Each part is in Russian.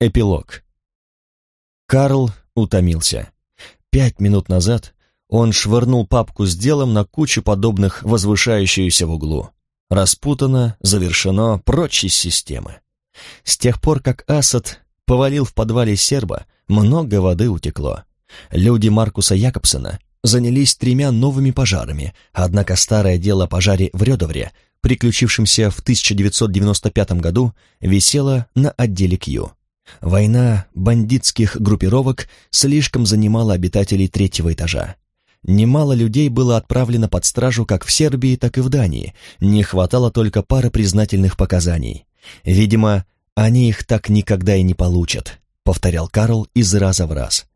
Эпилог. Карл утомился. Пять минут назад он швырнул папку с делом на кучу подобных возвышающуюся в углу. Распутано, завершено, прочь из системы. С тех пор, как Асад повалил в подвале серба, много воды утекло. Люди Маркуса Якобсона занялись тремя новыми пожарами, однако старое дело о пожаре в Рёдовре, приключившемся в 1995 году, висело на отделе Кью. Война бандитских группировок слишком занимала обитателей третьего этажа. Немало людей было отправлено под стражу как в Сербии, так и в Дании. Не хватало только пары признательных показаний. Видимо, они их так никогда и не получат, повторял Карл из раза в раз.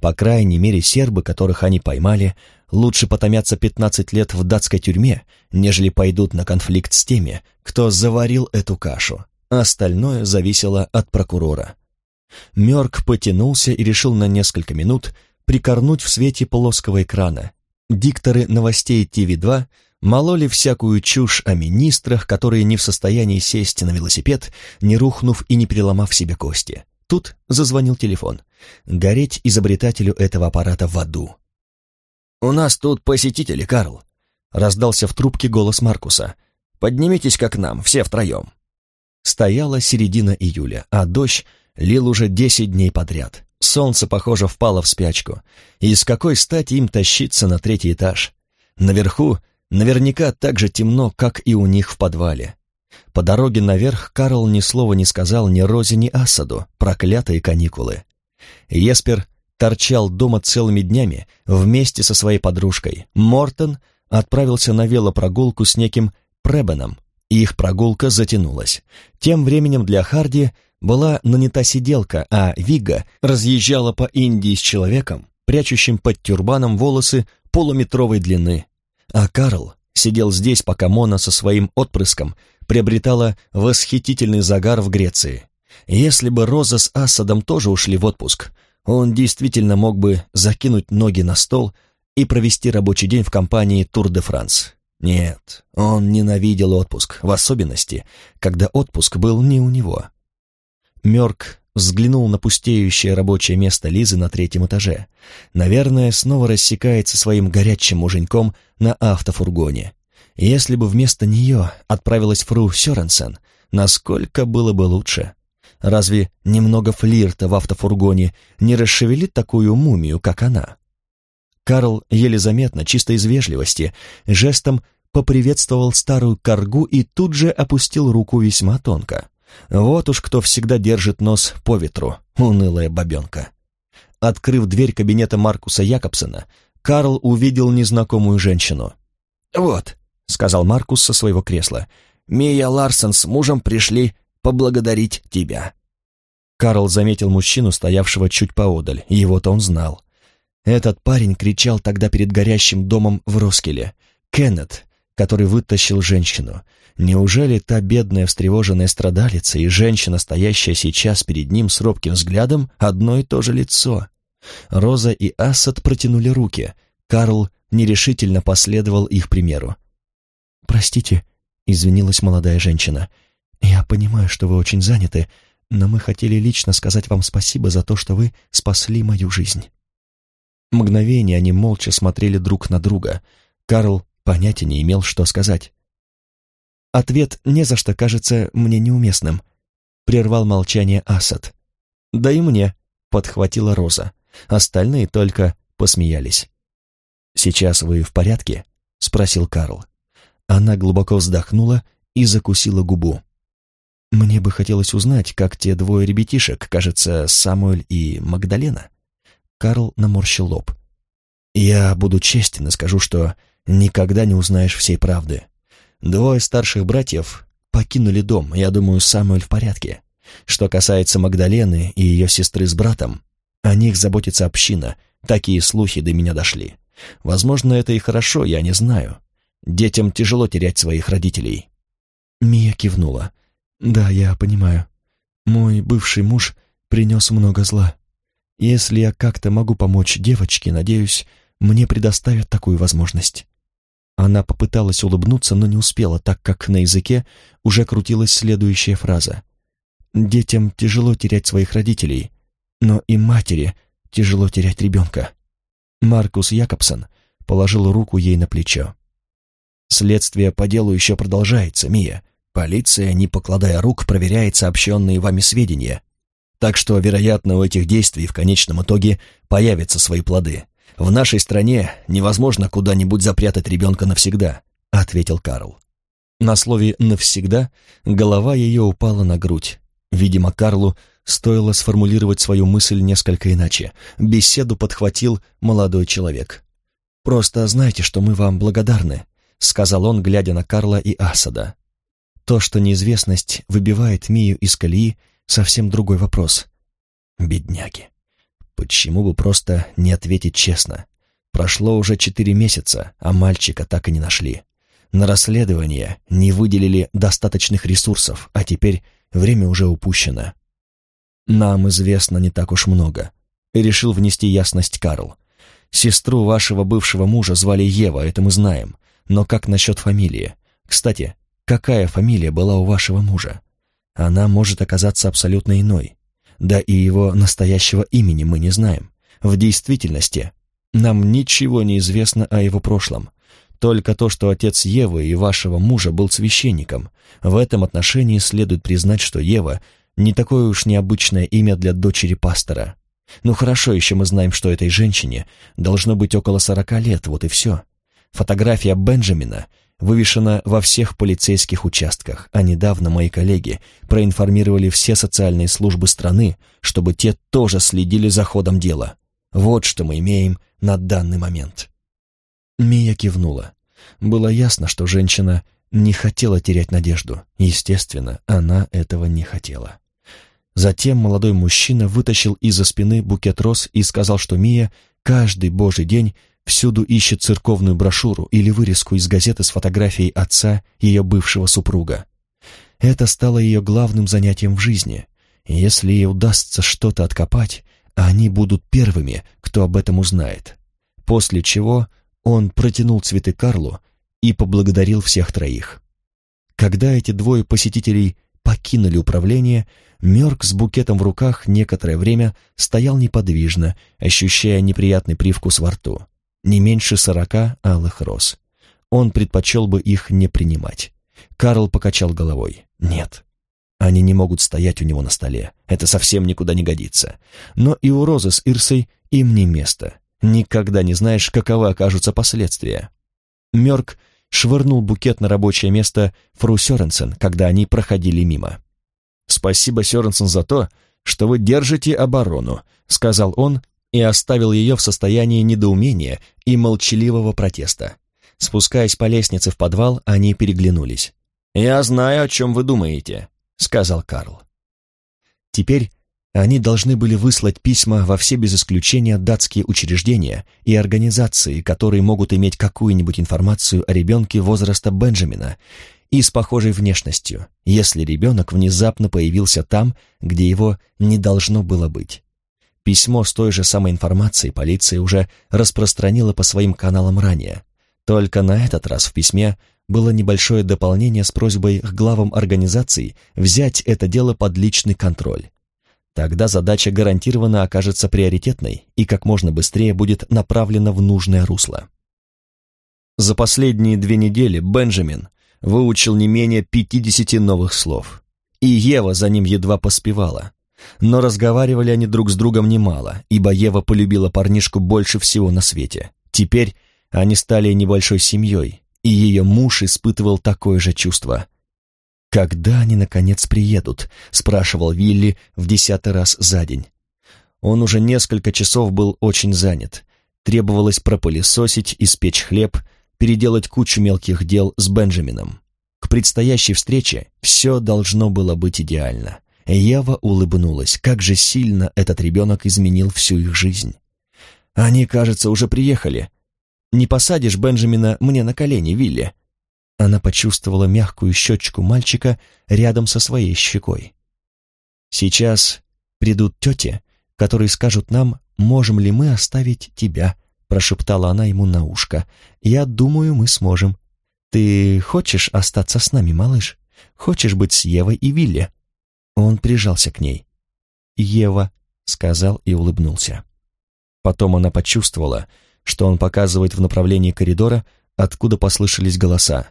По крайней мере, сербы, которых они поймали, лучше потомятся 15 лет в датской тюрьме, нежели пойдут на конфликт с теми, кто заварил эту кашу. Остальное зависело от прокурора. Мёрк потянулся и решил на несколько минут прикорнуть в свете плоского экрана. Дикторы новостей ТВ-2 мололи всякую чушь о министрах, которые не в состоянии сесть на велосипед, не рухнув и не переломав себе кости. Тут зазвонил телефон. Гореть изобретателю этого аппарата в аду. «У нас тут посетители, Карл», — раздался в трубке голос Маркуса. «Поднимитесь как нам, все втроем». Стояла середина июля, а дождь лил уже десять дней подряд. Солнце, похоже, впало в спячку. И с какой стати им тащиться на третий этаж? Наверху наверняка так же темно, как и у них в подвале. По дороге наверх Карл ни слова не сказал ни Розе, ни Асаду, проклятые каникулы. Еспер торчал дома целыми днями вместе со своей подружкой. Мортон отправился на велопрогулку с неким Пребеном, и их прогулка затянулась. Тем временем для Харди была нанята сиделка, а Вига разъезжала по Индии с человеком, прячущим под тюрбаном волосы полуметровой длины. А Карл сидел здесь, пока Мона со своим отпрыском приобретала восхитительный загар в Греции. Если бы Роза с Асадом тоже ушли в отпуск, он действительно мог бы закинуть ноги на стол и провести рабочий день в компании Тур де Франс. Нет, он ненавидел отпуск, в особенности, когда отпуск был не у него. Мёрк взглянул на пустеющее рабочее место Лизы на третьем этаже. Наверное, снова рассекается своим горячим муженьком на автофургоне. Если бы вместо нее отправилась Фру Сёренсен, насколько было бы лучше? Разве немного флирта в автофургоне не расшевелит такую мумию, как она? Карл еле заметно, чисто из вежливости, жестом поприветствовал старую коргу и тут же опустил руку весьма тонко. Вот уж кто всегда держит нос по ветру, унылая бабенка. Открыв дверь кабинета Маркуса Якобсона, Карл увидел незнакомую женщину. «Вот», — сказал Маркус со своего кресла, — «Мия Ларсон с мужем пришли поблагодарить тебя». Карл заметил мужчину, стоявшего чуть поодаль, его-то он знал. Этот парень кричал тогда перед горящим домом в Роскеле. Кеннет, который вытащил женщину. Неужели та бедная встревоженная страдалица и женщина, стоящая сейчас перед ним с робким взглядом, одно и то же лицо? Роза и Асад протянули руки. Карл нерешительно последовал их примеру. «Простите», — извинилась молодая женщина, — «Я понимаю, что вы очень заняты, но мы хотели лично сказать вам спасибо за то, что вы спасли мою жизнь». Мгновение они молча смотрели друг на друга. Карл понятия не имел, что сказать. «Ответ не за что кажется мне неуместным», — прервал молчание Асад. «Да и мне», — подхватила Роза. Остальные только посмеялись. «Сейчас вы в порядке?» — спросил Карл. Она глубоко вздохнула и закусила губу. Мне бы хотелось узнать, как те двое ребятишек, кажется, Самуэль и Магдалена. Карл наморщил лоб. Я буду честен и скажу, что никогда не узнаешь всей правды. Двое старших братьев покинули дом, я думаю, Самуэль в порядке. Что касается Магдалены и ее сестры с братом, о них заботится община, такие слухи до меня дошли. Возможно, это и хорошо, я не знаю. Детям тяжело терять своих родителей. Мия кивнула. «Да, я понимаю. Мой бывший муж принес много зла. Если я как-то могу помочь девочке, надеюсь, мне предоставят такую возможность». Она попыталась улыбнуться, но не успела, так как на языке уже крутилась следующая фраза. Детям тяжело терять своих родителей, но и матери тяжело терять ребенка. Маркус Якобсон положил руку ей на плечо. Следствие по делу еще продолжается, Мия. Полиция, не покладая рук, проверяет сообщенные вами сведения. Так что, вероятно, у этих действий в конечном итоге появятся свои плоды. В нашей стране невозможно куда-нибудь запрятать ребенка навсегда, ответил Карл. На слове «навсегда» голова ее упала на грудь. Видимо, Карлу стоило сформулировать свою мысль несколько иначе. Беседу подхватил молодой человек. «Просто знайте, что мы вам благодарны», — сказал он, глядя на Карла и Асада. То, что неизвестность выбивает Мию из колеи, совсем другой вопрос. Бедняги. Почему бы просто не ответить честно? Прошло уже четыре месяца, а мальчика так и не нашли. На расследование не выделили достаточных ресурсов, а теперь время уже упущено. Нам известно не так уж много. решил внести ясность Карл. Сестру вашего бывшего мужа звали Ева, это мы знаем. Но как насчет фамилии? Кстати, какая фамилия была у вашего мужа. Она может оказаться абсолютно иной. Да и его настоящего имени мы не знаем. В действительности нам ничего не известно о его прошлом. Только то, что отец Евы и вашего мужа был священником. В этом отношении следует признать, что Ева не такое уж необычное имя для дочери пастора. Ну хорошо, еще мы знаем, что этой женщине должно быть около сорока лет, вот и все. Фотография Бенджамина вывешена во всех полицейских участках, а недавно мои коллеги проинформировали все социальные службы страны, чтобы те тоже следили за ходом дела. Вот что мы имеем на данный момент. Мия кивнула. Было ясно, что женщина не хотела терять надежду. Естественно, она этого не хотела. Затем молодой мужчина вытащил из-за спины букет роз и сказал, что Мия каждый божий день всюду ищет церковную брошюру или вырезку из газеты с фотографией отца ее бывшего супруга. Это стало ее главным занятием в жизни. если ей удастся что-то откопать, они будут первыми, кто об этом узнает. После чего он протянул цветы Карлу и поблагодарил всех троих. Когда эти двое посетителей покинули управление, Мёрк с букетом в руках некоторое время стоял неподвижно, ощущая неприятный привкус во рту не меньше сорока алых роз. Он предпочел бы их не принимать. Карл покачал головой. «Нет, они не могут стоять у него на столе. Это совсем никуда не годится. Но и у Розы с Ирсой им не место. Никогда не знаешь, каковы окажутся последствия». Мёрк швырнул букет на рабочее место Фру Сёренсен, когда они проходили мимо. «Спасибо, Сёренсен, за то, что вы держите оборону», — сказал он и оставил ее в состоянии недоумения и молчаливого протеста. Спускаясь по лестнице в подвал, они переглянулись. «Я знаю, о чем вы думаете», — сказал Карл. Теперь они должны были выслать письма во все без исключения датские учреждения и организации, которые могут иметь какую-нибудь информацию о ребенке возраста Бенджамина и с похожей внешностью, если ребенок внезапно появился там, где его не должно было быть. Письмо с той же самой информацией полиция уже распространила по своим каналам ранее. Только на этот раз в письме было небольшое дополнение с просьбой к главам организаций взять это дело под личный контроль. Тогда задача гарантированно окажется приоритетной и как можно быстрее будет направлена в нужное русло. За последние две недели Бенджамин выучил не менее 50 новых слов. И Ева за ним едва поспевала. Но разговаривали они друг с другом немало, ибо Ева полюбила парнишку больше всего на свете. Теперь они стали небольшой семьей, и ее муж испытывал такое же чувство. «Когда они, наконец, приедут?» — спрашивал Вилли в десятый раз за день. Он уже несколько часов был очень занят. Требовалось пропылесосить, испечь хлеб, переделать кучу мелких дел с Бенджамином. К предстоящей встрече все должно было быть идеально. Ева улыбнулась. Как же сильно этот ребенок изменил всю их жизнь. Они, кажется, уже приехали. Не посадишь Бенджамина мне на колени, Вилли?» Она почувствовала мягкую щечку мальчика рядом со своей щекой. «Сейчас придут тети, которые скажут нам, можем ли мы оставить тебя», прошептала она ему на ушко. «Я думаю, мы сможем. Ты хочешь остаться с нами, малыш? Хочешь быть с Евой и Вилли?» Он прижался к ней. «Ева», — сказал и улыбнулся. Потом она почувствовала, что он показывает в направлении коридора, откуда послышались голоса.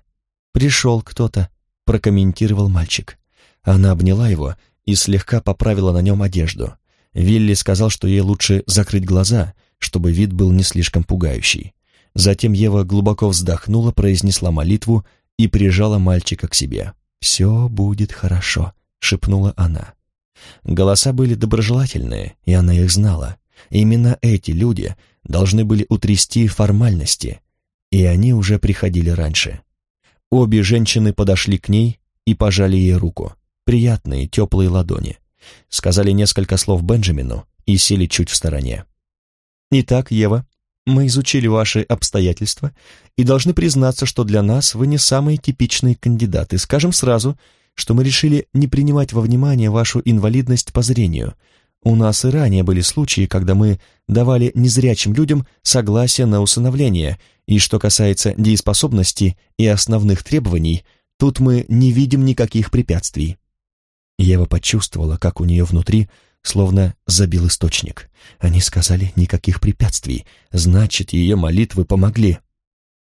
«Пришел кто-то», — прокомментировал мальчик. Она обняла его и слегка поправила на нем одежду. Вилли сказал, что ей лучше закрыть глаза, чтобы вид был не слишком пугающий. Затем Ева глубоко вздохнула, произнесла молитву и прижала мальчика к себе. «Все будет хорошо», — шепнула она. Голоса были доброжелательные, и она их знала. Именно эти люди должны были утрясти формальности, и они уже приходили раньше. Обе женщины подошли к ней и пожали ей руку, приятные теплые ладони. Сказали несколько слов Бенджамину и сели чуть в стороне. «Итак, Ева, мы изучили ваши обстоятельства и должны признаться, что для нас вы не самые типичные кандидаты. Скажем сразу, что мы решили не принимать во внимание вашу инвалидность по зрению. У нас и ранее были случаи, когда мы давали незрячим людям согласие на усыновление, и что касается дееспособности и основных требований, тут мы не видим никаких препятствий. Ева почувствовала, как у нее внутри словно забил источник. Они сказали никаких препятствий, значит, ее молитвы помогли.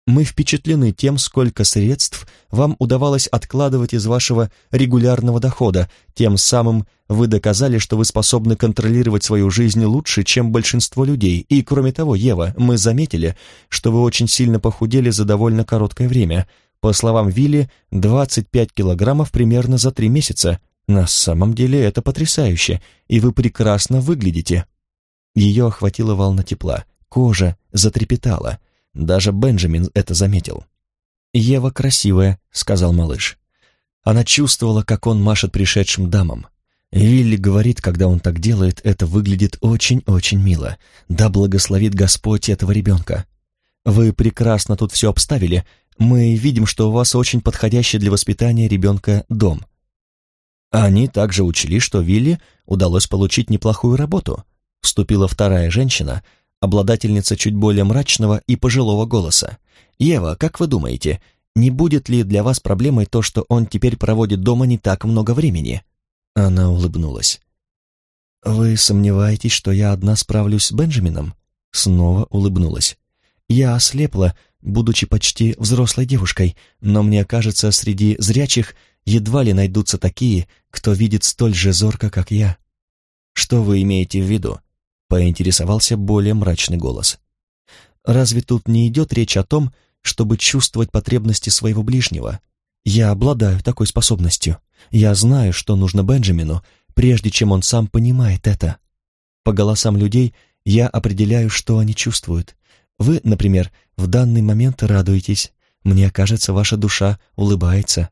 Мы впечатлены тем, сколько средств вам удавалось откладывать из вашего регулярного дохода, тем самым вы доказали, что вы способны контролировать свою жизнь лучше, чем большинство людей. И кроме того, Ева, мы заметили, что вы очень сильно похудели за довольно короткое время. По словам Вилли, 25 килограммов примерно за три месяца. На самом деле это потрясающе, и вы прекрасно выглядите. Ее охватила волна тепла, кожа затрепетала. Даже Бенджамин это заметил. «Ева красивая», — сказал малыш. Она чувствовала, как он машет пришедшим дамам. Вилли говорит, когда он так делает, это выглядит очень-очень мило. Да благословит Господь этого ребенка. Вы прекрасно тут все обставили. Мы видим, что у вас очень подходящий для воспитания ребенка дом. Они также учли, что Вилли удалось получить неплохую работу. Вступила вторая женщина, обладательница чуть более мрачного и пожилого голоса. «Ева, как вы думаете, не будет ли для вас проблемой то, что он теперь проводит дома не так много времени?» Она улыбнулась. «Вы сомневаетесь, что я одна справлюсь с Бенджамином?» Снова улыбнулась. «Я ослепла, будучи почти взрослой девушкой, но мне кажется, среди зрячих едва ли найдутся такие, кто видит столь же зорко, как я. Что вы имеете в виду? Поинтересовался более мрачный голос. Разве тут не идет речь о том, чтобы чувствовать потребности своего ближнего? Я обладаю такой способностью. Я знаю, что нужно Бенджамину, прежде чем он сам понимает это. По голосам людей я определяю, что они чувствуют. Вы, например, в данный момент радуетесь. Мне кажется, ваша душа улыбается.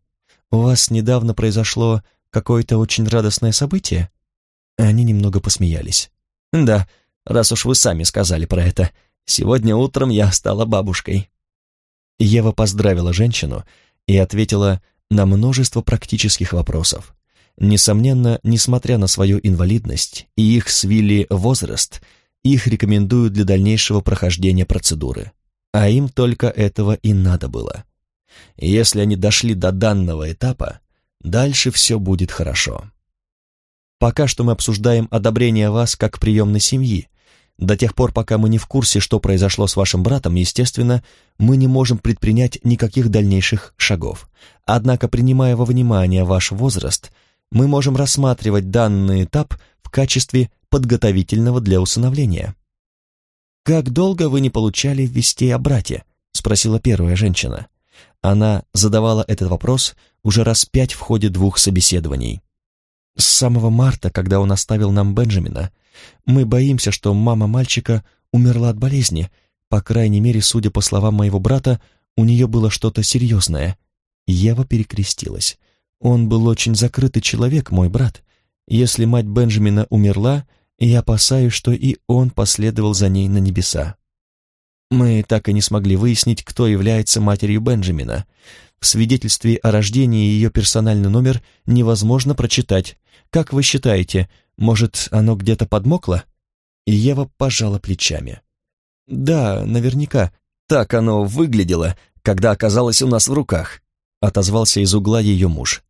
«У вас недавно произошло какое-то очень радостное событие?» Они немного посмеялись. «Да, раз уж вы сами сказали про это. Сегодня утром я стала бабушкой». Ева поздравила женщину и ответила на множество практических вопросов. Несомненно, несмотря на свою инвалидность и их свили возраст, их рекомендуют для дальнейшего прохождения процедуры. А им только этого и надо было. Если они дошли до данного этапа, дальше все будет хорошо. Пока что мы обсуждаем одобрение вас как приемной семьи. До тех пор, пока мы не в курсе, что произошло с вашим братом, естественно, мы не можем предпринять никаких дальнейших шагов. Однако, принимая во внимание ваш возраст, мы можем рассматривать данный этап в качестве подготовительного для усыновления. «Как долго вы не получали вестей о брате?» — спросила первая женщина. Она задавала этот вопрос уже раз пять в ходе двух собеседований. С самого марта, когда он оставил нам Бенджамина, мы боимся, что мама мальчика умерла от болезни. По крайней мере, судя по словам моего брата, у нее было что-то серьезное. Ева перекрестилась. Он был очень закрытый человек, мой брат. Если мать Бенджамина умерла, я опасаюсь, что и он последовал за ней на небеса. Мы так и не смогли выяснить, кто является матерью Бенджамина. В свидетельстве о рождении ее персональный номер невозможно прочитать. Как вы считаете, может, оно где-то подмокло? И Ева пожала плечами. Да, наверняка. Так оно выглядело, когда оказалось у нас в руках, отозвался из угла ее муж.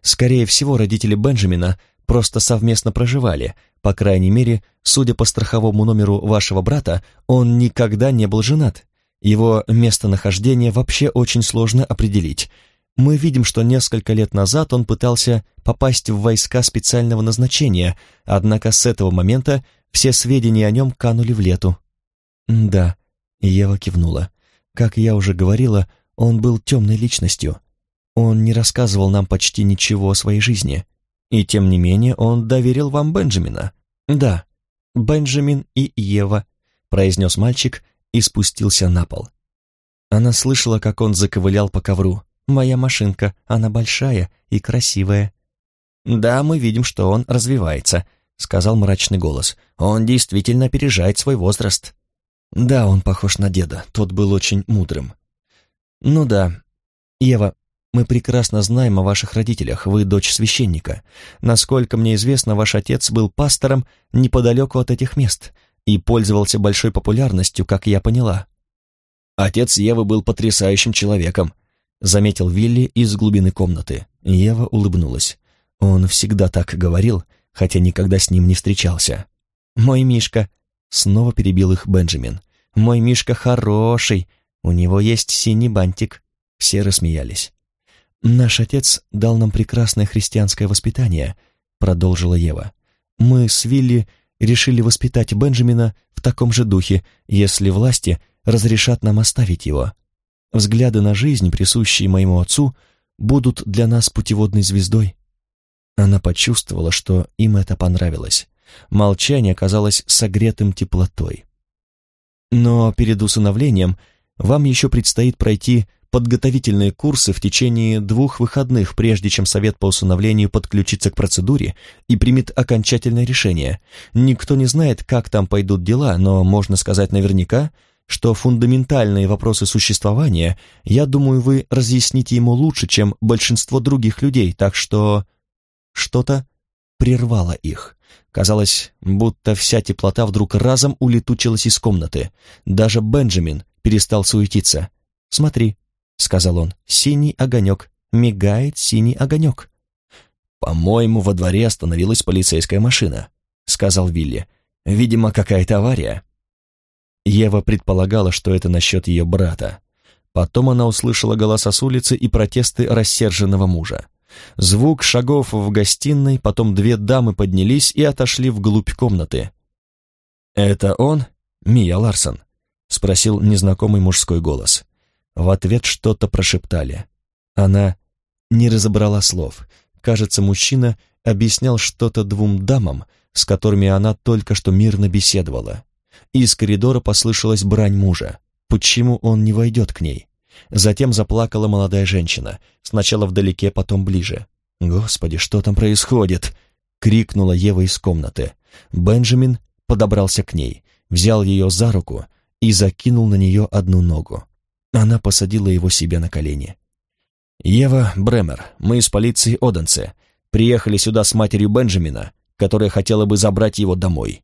Скорее всего, родители Бенджамина просто совместно проживали, по крайней мере, судя по страховому номеру вашего брата, он никогда не был женат. Его местонахождение вообще очень сложно определить. Мы видим, что несколько лет назад он пытался попасть в войска специального назначения, однако с этого момента все сведения о нем канули в лету. «Да», — Ева кивнула. «Как я уже говорила, он был темной личностью. Он не рассказывал нам почти ничего о своей жизни. И тем не менее он доверил вам Бенджамина. Да, Бенджамин и Ева, произнес мальчик и спустился на пол. Она слышала, как он заковылял по ковру. «Моя машинка, она большая и красивая». «Да, мы видим, что он развивается», — сказал мрачный голос. «Он действительно опережает свой возраст». «Да, он похож на деда, тот был очень мудрым». «Ну да. Ева, мы прекрасно знаем о ваших родителях, вы дочь священника. Насколько мне известно, ваш отец был пастором неподалеку от этих мест и пользовался большой популярностью, как я поняла. Отец Евы был потрясающим человеком, заметил Вилли из глубины комнаты. Ева улыбнулась. Он всегда так говорил, хотя никогда с ним не встречался. «Мой Мишка», — снова перебил их Бенджамин, — «мой Мишка хороший, у него есть синий бантик». Все рассмеялись. «Наш отец дал нам прекрасное христианское воспитание», — продолжила Ева. «Мы с Вилли решили воспитать Бенджамина в таком же духе, если власти разрешат нам оставить его. Взгляды на жизнь, присущие моему отцу, будут для нас путеводной звездой». Она почувствовала, что им это понравилось. Молчание казалось согретым теплотой. «Но перед усыновлением вам еще предстоит пройти подготовительные курсы в течение двух выходных, прежде чем Совет по усыновлению подключится к процедуре и примет окончательное решение. Никто не знает, как там пойдут дела, но можно сказать наверняка, что фундаментальные вопросы существования, я думаю, вы разъясните ему лучше, чем большинство других людей, так что... Что-то прервало их. Казалось, будто вся теплота вдруг разом улетучилась из комнаты. Даже Бенджамин перестал суетиться. «Смотри», сказал он. «Синий огонек. Мигает синий огонек». «По-моему, во дворе остановилась полицейская машина», — сказал Вилли. «Видимо, какая-то авария». Ева предполагала, что это насчет ее брата. Потом она услышала голоса с улицы и протесты рассерженного мужа. Звук шагов в гостиной, потом две дамы поднялись и отошли вглубь комнаты. «Это он, Мия Ларсон?» — спросил незнакомый мужской голос. В ответ что-то прошептали. Она не разобрала слов. Кажется, мужчина объяснял что-то двум дамам, с которыми она только что мирно беседовала. Из коридора послышалась брань мужа. Почему он не войдет к ней? Затем заплакала молодая женщина, сначала вдалеке, потом ближе. «Господи, что там происходит?» — крикнула Ева из комнаты. Бенджамин подобрался к ней, взял ее за руку и закинул на нее одну ногу. Она посадила его себе на колени. «Ева Бремер, мы из полиции Оденсе. Приехали сюда с матерью Бенджамина, которая хотела бы забрать его домой».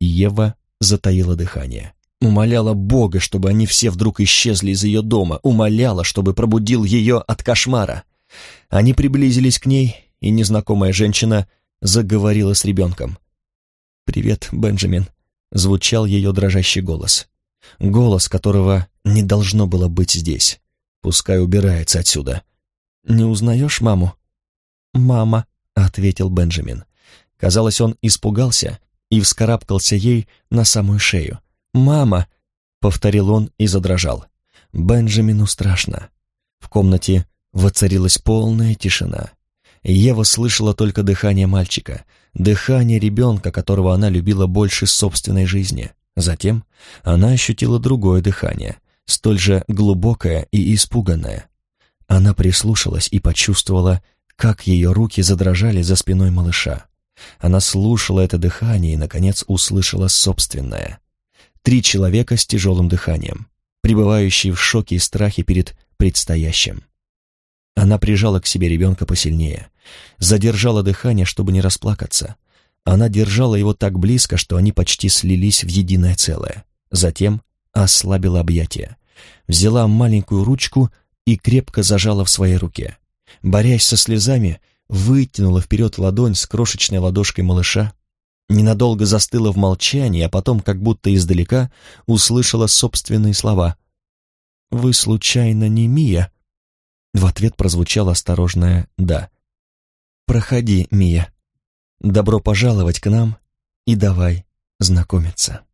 Ева затаила дыхание. Умоляла Бога, чтобы они все вдруг исчезли из ее дома, умоляла, чтобы пробудил ее от кошмара. Они приблизились к ней, и незнакомая женщина заговорила с ребенком. «Привет, Бенджамин», — звучал ее дрожащий голос. Голос, которого не должно было быть здесь. Пускай убирается отсюда. «Не узнаешь маму?» «Мама», — ответил Бенджамин. Казалось, он испугался и вскарабкался ей на самую шею. «Мама!» — повторил он и задрожал. Бенджамину страшно. В комнате воцарилась полная тишина. Ева слышала только дыхание мальчика, дыхание ребенка, которого она любила больше собственной жизни. Затем она ощутила другое дыхание, столь же глубокое и испуганное. Она прислушалась и почувствовала, как ее руки задрожали за спиной малыша. Она слушала это дыхание и, наконец, услышала собственное. Три человека с тяжелым дыханием, пребывающие в шоке и страхе перед предстоящим. Она прижала к себе ребенка посильнее, задержала дыхание, чтобы не расплакаться. Она держала его так близко, что они почти слились в единое целое. Затем ослабила объятия, взяла маленькую ручку и крепко зажала в своей руке. борясь со слезами, вытянула вперед ладонь с крошечной ладошкой малыша, ненадолго застыла в молчании, а потом, как будто издалека, услышала собственные слова. «Вы, случайно, не Мия?» В ответ прозвучало осторожное «да». «Проходи, Мия. Добро пожаловать к нам и давай знакомиться».